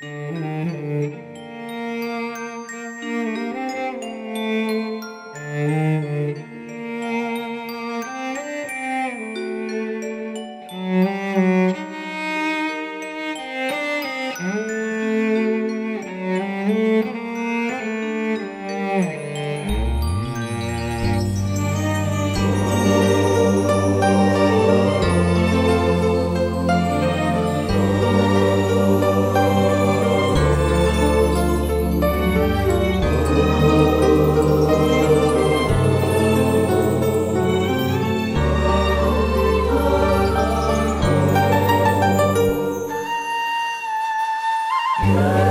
Mm-hmm. Yeah.